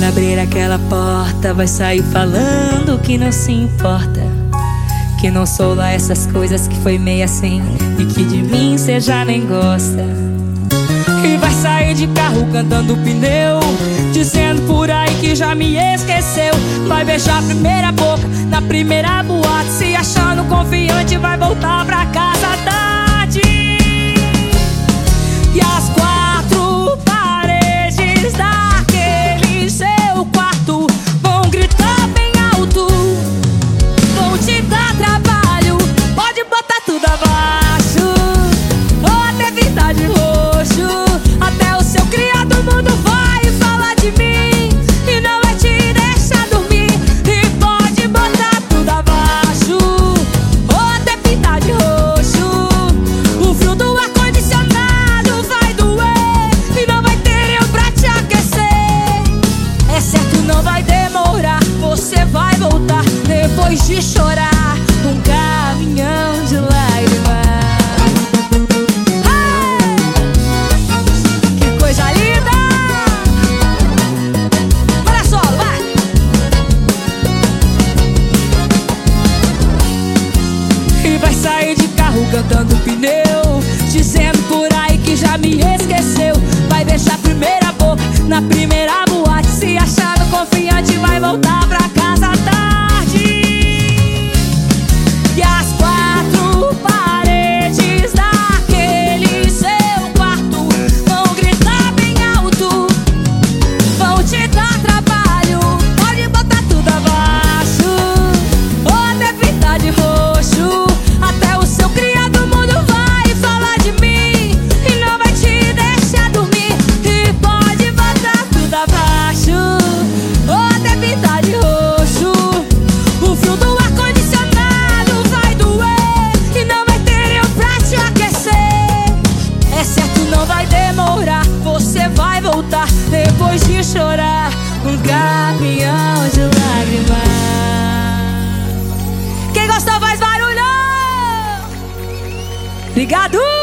abrir aquela porta, vai sair falando que não se importa. Que não sou lá essas coisas que foi meio assim e que de mim cê já nem gosta. E vai sair de carro cantando pneu, dizendo por aí que já me esqueceu. Vai beijar a primeira boca na primeira boate, se achando confiante, vai voltar pra casa depois de chorar. Um caminhão de lágrimas. Que coisa linda! Olha só, vai! E vai sair de carro cantando pneu Dizendo por aí que já me esqueceu Vai deixar a primeira boca na primeira chorar Um caminhão de lágrimas Quem gostou faz barulho! Obrigado!